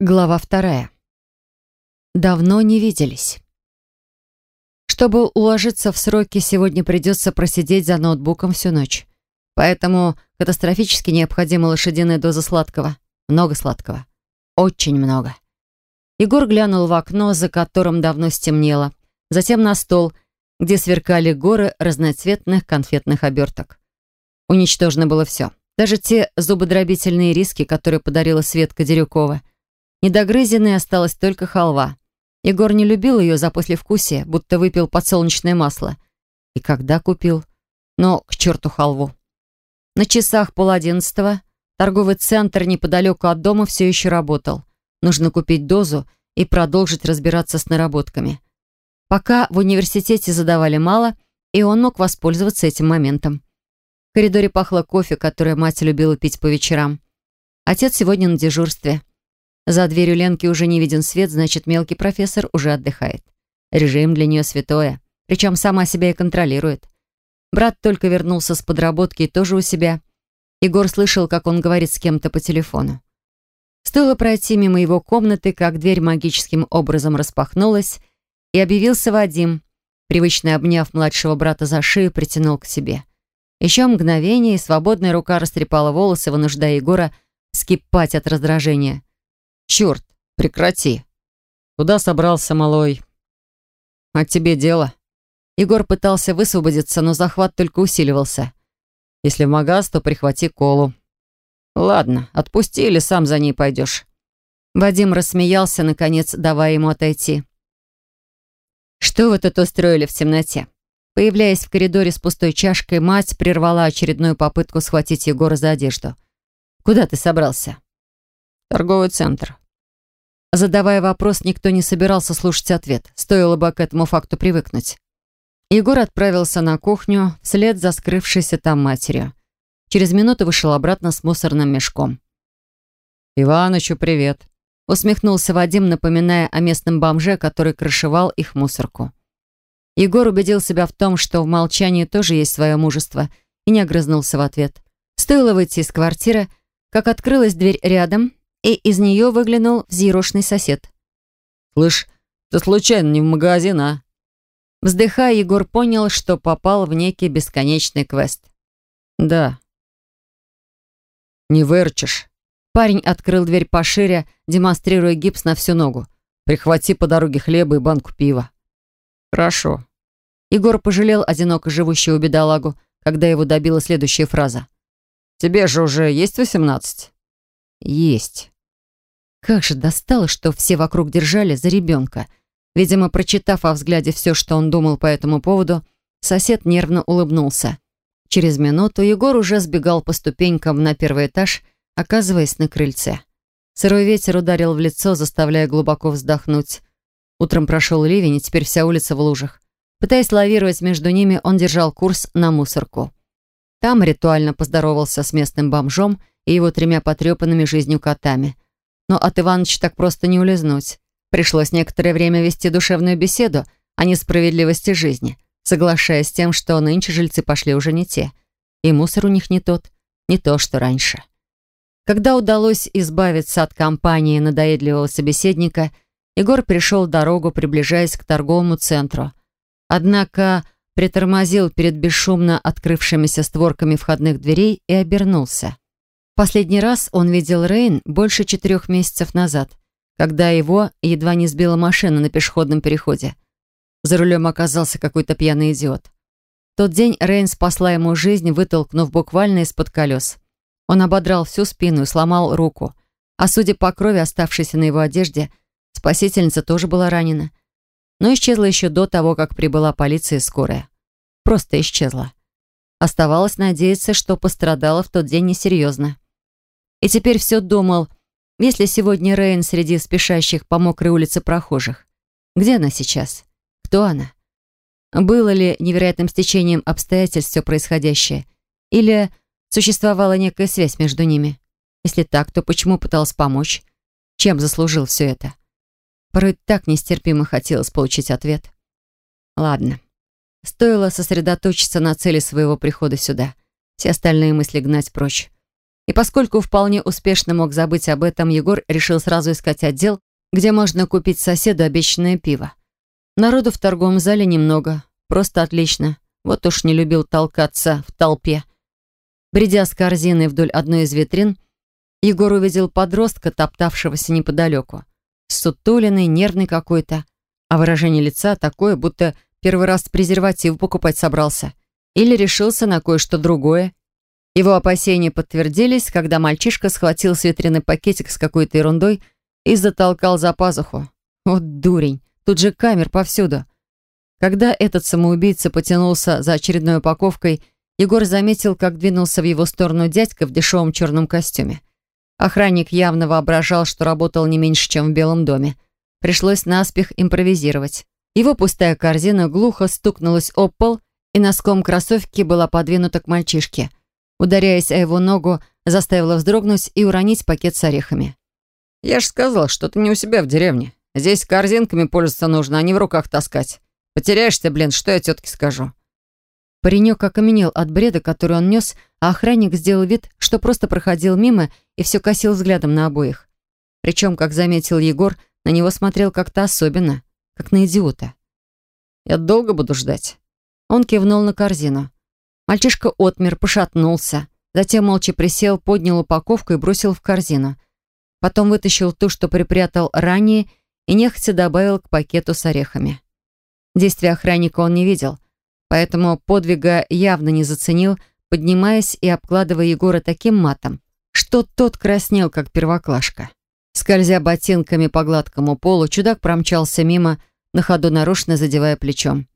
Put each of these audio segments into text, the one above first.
Глава вторая. Давно не виделись. Чтобы уложиться в сроки, сегодня придется просидеть за ноутбуком всю ночь. Поэтому катастрофически необходима лошадиная доза сладкого. Много сладкого. Очень много. Егор глянул в окно, за которым давно стемнело. Затем на стол, где сверкали горы разноцветных конфетных оберток. Уничтожено было все. Даже те зубодробительные риски, которые подарила Светка Дерюкова — Недогрызенной осталась только халва. Егор не любил ее за послевкусие, будто выпил подсолнечное масло. И когда купил? Но к черту халву. На часах пол одиннадцатого торговый центр неподалеку от дома все еще работал. Нужно купить дозу и продолжить разбираться с наработками. Пока в университете задавали мало, и он мог воспользоваться этим моментом. В коридоре пахло кофе, которое мать любила пить по вечерам. Отец сегодня на дежурстве. За дверью Ленки уже не виден свет, значит, мелкий профессор уже отдыхает. Режим для нее святое, причем сама себя и контролирует. Брат только вернулся с подработки и тоже у себя. Егор слышал, как он говорит с кем-то по телефону. Стоило пройти мимо его комнаты, как дверь магическим образом распахнулась, и объявился Вадим, привычно обняв младшего брата за шею, притянул к себе. Еще мгновение, и свободная рука растрепала волосы, вынуждая Егора скипать от раздражения. «Черт, прекрати!» «Куда собрался, малой?» «А тебе дело?» Егор пытался высвободиться, но захват только усиливался. «Если в магаз, то прихвати колу». «Ладно, отпусти или сам за ней пойдешь». Вадим рассмеялся, наконец, давая ему отойти. «Что вы тут устроили в темноте?» Появляясь в коридоре с пустой чашкой, мать прервала очередную попытку схватить Егора за одежду. «Куда ты собрался?» «Торговый центр. Задавая вопрос, никто не собирался слушать ответ. Стоило бы к этому факту привыкнуть. Егор отправился на кухню вслед за скрывшейся там матерью. Через минуту вышел обратно с мусорным мешком. «Иванычу привет», — усмехнулся Вадим, напоминая о местном бомже, который крышевал их мусорку. Егор убедил себя в том, что в молчании тоже есть свое мужество, и не огрызнулся в ответ. Стоило выйти из квартиры, как открылась дверь рядом, и из нее выглянул взъерошенный сосед. «Слышь, ты случайно не в магазин, а?» Вздыхая, Егор понял, что попал в некий бесконечный квест. «Да». «Не вырчишь». Парень открыл дверь пошире, демонстрируя гипс на всю ногу. «Прихвати по дороге хлеба и банку пива». «Хорошо». Егор пожалел одиноко живущего бедолагу, когда его добила следующая фраза. «Тебе же уже есть восемнадцать?» «Есть». Как же достало, что все вокруг держали за ребенка. Видимо, прочитав о взгляде все, что он думал по этому поводу, сосед нервно улыбнулся. Через минуту Егор уже сбегал по ступенькам на первый этаж, оказываясь на крыльце. Сырой ветер ударил в лицо, заставляя глубоко вздохнуть. Утром прошел ливень, и теперь вся улица в лужах. Пытаясь лавировать между ними, он держал курс на мусорку. Там ритуально поздоровался с местным бомжом и его тремя потрепанными жизнью котами – но от Иваныча так просто не улизнуть. Пришлось некоторое время вести душевную беседу о несправедливости жизни, соглашаясь с тем, что нынче жильцы пошли уже не те. И мусор у них не тот, не то, что раньше. Когда удалось избавиться от компании надоедливого собеседника, Егор пришел дорогу, приближаясь к торговому центру. Однако притормозил перед бесшумно открывшимися створками входных дверей и обернулся. Последний раз он видел Рейн больше четырех месяцев назад, когда его едва не сбила машина на пешеходном переходе. За рулем оказался какой-то пьяный идиот. В тот день Рейн спасла ему жизнь, вытолкнув буквально из-под колес. Он ободрал всю спину и сломал руку. А судя по крови, оставшейся на его одежде, спасительница тоже была ранена. Но исчезла еще до того, как прибыла полиция и скорая. Просто исчезла. Оставалось надеяться, что пострадала в тот день несерьезно. И теперь все думал, если сегодня Рейн среди спешащих по мокрой улице прохожих. Где она сейчас? Кто она? Было ли невероятным стечением обстоятельств все происходящее? Или существовала некая связь между ними? Если так, то почему пытался помочь? Чем заслужил все это? Порой так нестерпимо хотелось получить ответ. Ладно. Стоило сосредоточиться на цели своего прихода сюда. Все остальные мысли гнать прочь. И поскольку вполне успешно мог забыть об этом, Егор решил сразу искать отдел, где можно купить соседу обещанное пиво. Народу в торговом зале немного, просто отлично. Вот уж не любил толкаться в толпе. Бредя с корзиной вдоль одной из витрин, Егор увидел подростка, топтавшегося неподалеку. Сутуленный, нервный какой-то, а выражение лица такое, будто первый раз презерватив покупать собрался. Или решился на кое-что другое. Его опасения подтвердились, когда мальчишка схватил с пакетик с какой-то ерундой и затолкал за пазуху. Вот дурень, тут же камер повсюду. Когда этот самоубийца потянулся за очередной упаковкой, Егор заметил, как двинулся в его сторону дядька в дешевом черном костюме. Охранник явно воображал, что работал не меньше, чем в Белом доме. Пришлось наспех импровизировать. Его пустая корзина глухо стукнулась об пол, и носком кроссовки была подвинута к мальчишке. Ударяясь о его ногу, заставила вздрогнуть и уронить пакет с орехами. «Я ж сказал, что ты не у себя в деревне. Здесь корзинками пользоваться нужно, а не в руках таскать. Потеряешься, блин, что я тетке скажу?» Паренек окаменел от бреда, который он нес, а охранник сделал вид, что просто проходил мимо и все косил взглядом на обоих. Причем, как заметил Егор, на него смотрел как-то особенно, как на идиота. «Я долго буду ждать?» Он кивнул на корзину. Мальчишка отмер, пошатнулся, затем молча присел, поднял упаковку и бросил в корзину. Потом вытащил ту, что припрятал ранее, и нехотя добавил к пакету с орехами. Действия охранника он не видел, поэтому подвига явно не заценил, поднимаясь и обкладывая Егора таким матом, что тот краснел, как первоклашка. Скользя ботинками по гладкому полу, чудак промчался мимо, на ходу нарочно задевая плечом.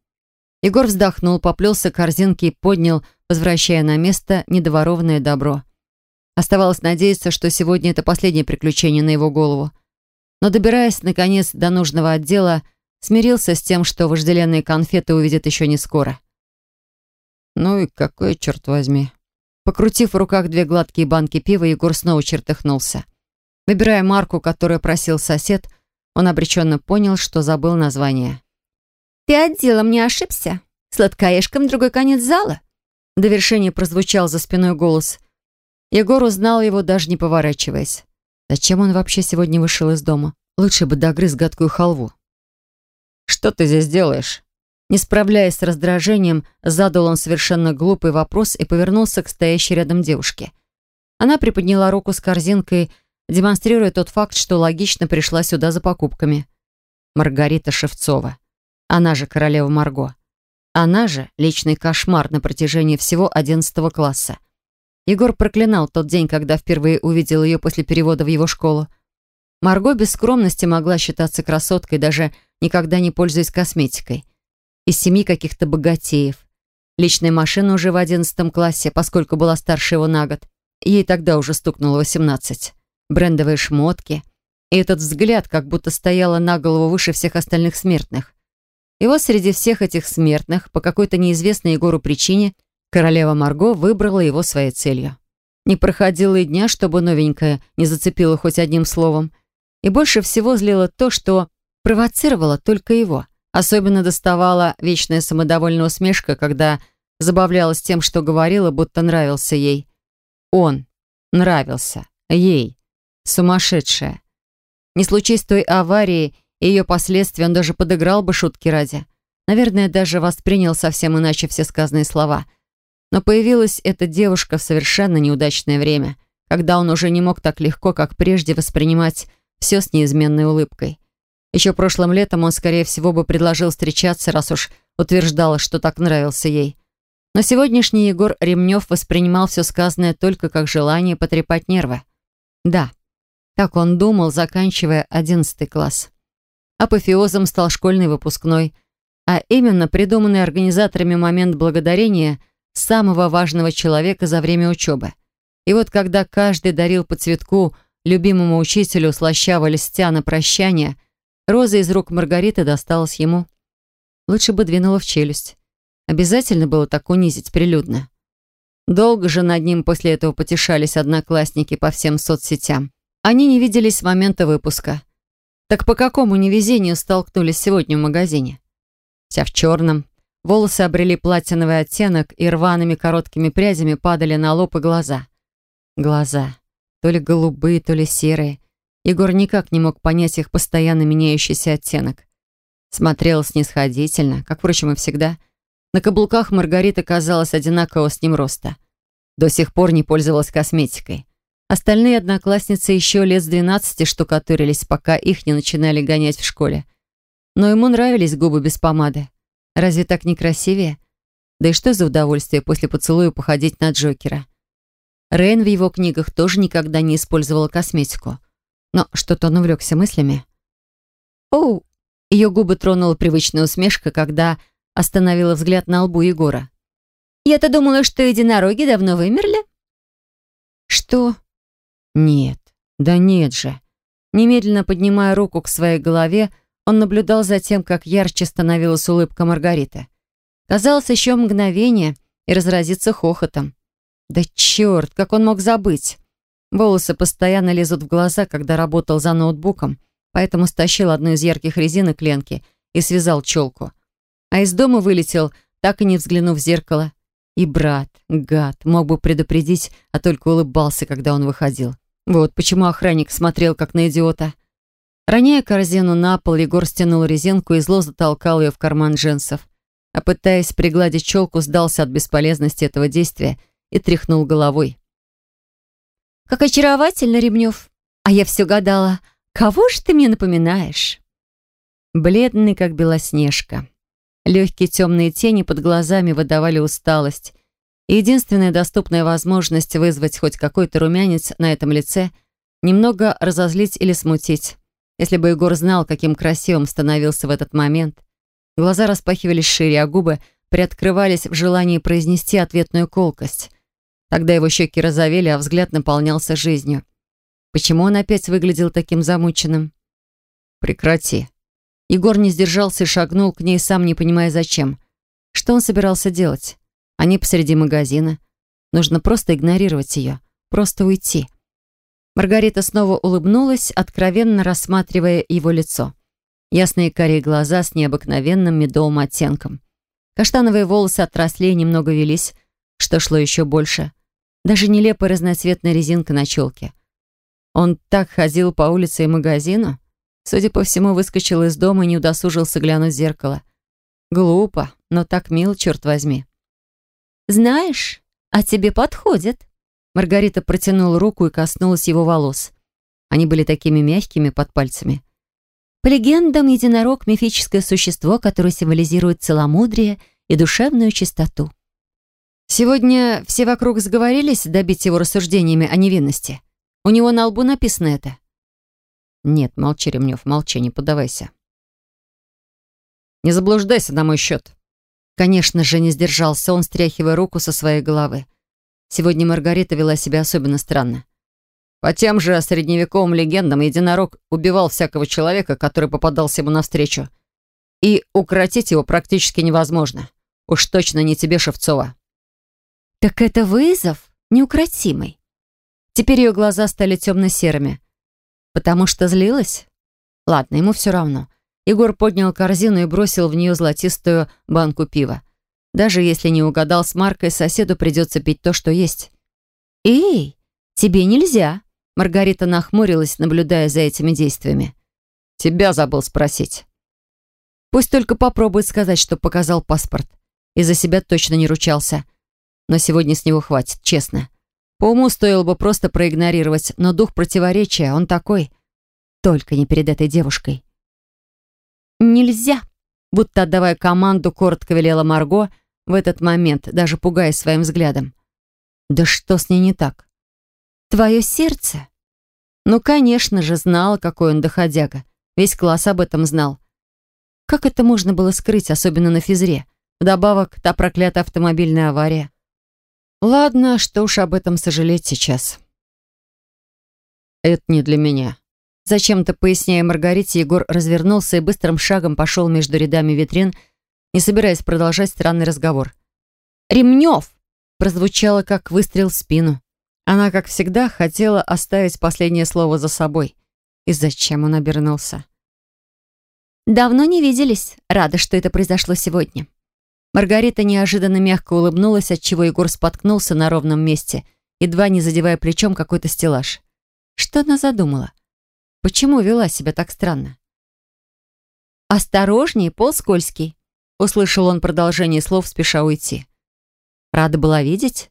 Егор вздохнул, поплелся к корзинке и поднял, возвращая на место недоворованное добро. Оставалось надеяться, что сегодня это последнее приключение на его голову. Но добираясь, наконец, до нужного отдела, Смирился с тем, что вожделенные конфеты увидят еще не скоро. «Ну и какой, черт возьми!» Покрутив в руках две гладкие банки пива, Егор снова чертыхнулся. Выбирая марку, которую просил сосед, он обреченно понял, что забыл название. «Ты отделом не ошибся? Сладкоежком другой конец зала?» В довершение прозвучал за спиной голос. Егор узнал его, даже не поворачиваясь. Зачем он вообще сегодня вышел из дома? Лучше бы догрыз гадкую халву. «Что ты здесь делаешь?» Не справляясь с раздражением, задал он совершенно глупый вопрос и повернулся к стоящей рядом девушке. Она приподняла руку с корзинкой, демонстрируя тот факт, что логично пришла сюда за покупками. Маргарита Шевцова. Она же королева Марго. Она же личный кошмар на протяжении всего одиннадцатого класса. Егор проклинал тот день, когда впервые увидел ее после перевода в его школу. Марго без скромности могла считаться красоткой, даже никогда не пользуясь косметикой. Из семьи каких-то богатеев. Личная машина уже в одиннадцатом классе, поскольку была старше его на год. Ей тогда уже стукнуло восемнадцать. Брендовые шмотки. И этот взгляд как будто стояла на голову выше всех остальных смертных. И вот среди всех этих смертных, по какой-то неизвестной Егору причине, королева Марго выбрала его своей целью. Не проходило и дня, чтобы новенькая не зацепила хоть одним словом – и больше всего злило то, что провоцировало только его. Особенно доставала вечная самодовольная усмешка, когда забавлялась тем, что говорила, будто нравился ей. Он нравился ей. Сумасшедшая. Не случись той аварии ее последствий, он даже подыграл бы шутки ради. Наверное, даже воспринял совсем иначе все сказанные слова. Но появилась эта девушка в совершенно неудачное время, когда он уже не мог так легко, как прежде, воспринимать все с неизменной улыбкой. Еще прошлым летом он, скорее всего, бы предложил встречаться, раз уж утверждала, что так нравился ей. Но сегодняшний Егор Ремнев воспринимал все сказанное только как желание потрепать нервы. Да, так он думал, заканчивая одиннадцатый класс. Апофеозом стал школьный выпускной, а именно придуманный организаторами момент благодарения самого важного человека за время учебы. И вот когда каждый дарил по цветку любимому учителю слащаво льстя на прощание, роза из рук Маргариты досталась ему. Лучше бы двинула в челюсть. Обязательно было так унизить прилюдно. Долго же над ним после этого потешались одноклассники по всем соцсетям. Они не виделись с момента выпуска. Так по какому невезению столкнулись сегодня в магазине? Вся в черном. Волосы обрели платиновый оттенок и рваными короткими прядями падали на лоб и глаза. Глаза. То ли голубые, то ли серые. Егор никак не мог понять их постоянно меняющийся оттенок. Смотрел снисходительно, как, впрочем, и всегда. На каблуках Маргарита казалась одинаково с ним роста. До сих пор не пользовалась косметикой. Остальные одноклассницы еще лет с двенадцати штукатурились, пока их не начинали гонять в школе. Но ему нравились губы без помады. Разве так не красивее? Да и что за удовольствие после поцелуя походить на Джокера? Рейн в его книгах тоже никогда не использовала косметику. Но что-то он увлекся мыслями. «Оу!» Ее губы тронула привычная усмешка, когда остановила взгляд на лбу Егора. «Я-то думала, что единороги давно вымерли». «Что?» «Нет, да нет же». Немедленно поднимая руку к своей голове, он наблюдал за тем, как ярче становилась улыбка Маргариты. Казалось, еще мгновение и разразится хохотом. Да черт, как он мог забыть? Волосы постоянно лезут в глаза, когда работал за ноутбуком, поэтому стащил одну из ярких резинок Ленки и связал челку. А из дома вылетел, так и не взглянув в зеркало. И брат, гад, мог бы предупредить, а только улыбался, когда он выходил. Вот почему охранник смотрел, как на идиота. Роняя корзину на пол, Егор стянул резинку и зло затолкал ее в карман джинсов. А пытаясь пригладить челку, сдался от бесполезности этого действия и тряхнул головой. Как очаровательно, Ремнев. А я все гадала, кого же ты мне напоминаешь? Бледный, как белоснежка. Легкие темные тени под глазами выдавали усталость. Единственная доступная возможность вызвать хоть какой-то румянец на этом лице — немного разозлить или смутить. Если бы Егор знал, каким красивым становился в этот момент. Глаза распахивались шире, а губы приоткрывались в желании произнести ответную колкость. Тогда его щеки розовели, а взгляд наполнялся жизнью. Почему он опять выглядел таким замученным? «Прекрати». Егор не сдержался и шагнул к ней, сам не понимая зачем. Что он собирался делать? Они посреди магазина. Нужно просто игнорировать ее, просто уйти. Маргарита снова улыбнулась, откровенно рассматривая его лицо. Ясные карие глаза с необыкновенным медовым оттенком. Каштановые волосы отросли и немного велись, что шло еще больше. Даже нелепая разноцветная резинка на челке. Он так ходил по улице и магазину. Судя по всему, выскочил из дома и не удосужился глянуть в зеркало. Глупо, но так мил, черт возьми. «Знаешь, а тебе подходит». Маргарита протянула руку и коснулась его волос. Они были такими мягкими под пальцами. По легендам, единорог — мифическое существо, которое символизирует целомудрие и душевную чистоту. Сегодня все вокруг сговорились добить его рассуждениями о невинности. У него на лбу написано это. Нет, молчи, Ремнев, молчи, не поддавайся. Не заблуждайся на мой счет. Конечно же, не сдержался он, стряхивая руку со своей головы. Сегодня Маргарита вела себя особенно странно. По тем же средневековым легендам единорог убивал всякого человека, который попадался ему навстречу. И укротить его практически невозможно. Уж точно не тебе, Шевцова. «Так это вызов неукротимый». Теперь ее глаза стали темно-серыми. «Потому что злилась?» «Ладно, ему все равно». Егор поднял корзину и бросил в нее золотистую банку пива. Даже если не угадал с маркой, соседу придется пить то, что есть. «Эй, тебе нельзя!» Маргарита нахмурилась, наблюдая за этими действиями. «Тебя забыл спросить». Пусть только попробует сказать, что показал паспорт. И за себя точно не ручался. Но сегодня с него хватит, честно. По уму стоило бы просто проигнорировать, но дух противоречия, он такой. Только не перед этой девушкой. «Нельзя!» Будто отдавая команду, коротко велела Марго, в этот момент, даже пугаясь своим взглядом. «Да что с ней не так?» «Твое сердце?» Ну, конечно же, знала, какой он доходяга. Весь класс об этом знал. Как это можно было скрыть, особенно на физре? Вдобавок, та проклятая автомобильная авария. Ладно, что уж об этом сожалеть сейчас. Это не для меня. Зачем-то, поясняя Маргарите, Егор развернулся и быстрым шагом пошел между рядами витрин, не собираясь продолжать странный разговор. «Ремнев!» прозвучало, как выстрел в спину. Она, как всегда, хотела оставить последнее слово за собой. И зачем он обернулся? «Давно не виделись. Рада, что это произошло сегодня». Маргарита неожиданно мягко улыбнулась, отчего Егор споткнулся на ровном месте едва не задевая плечом какой-то стеллаж. Что она задумала? Почему вела себя так странно? «Осторожнее, пол скользкий», — услышал он продолжение слов, спеша уйти. Рада была видеть?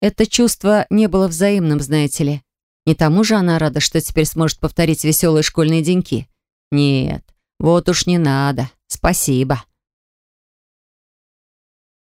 Это чувство не было взаимным, знаете ли. Не тому же она рада, что теперь сможет повторить веселые школьные деньки. Нет, вот уж не надо. Спасибо.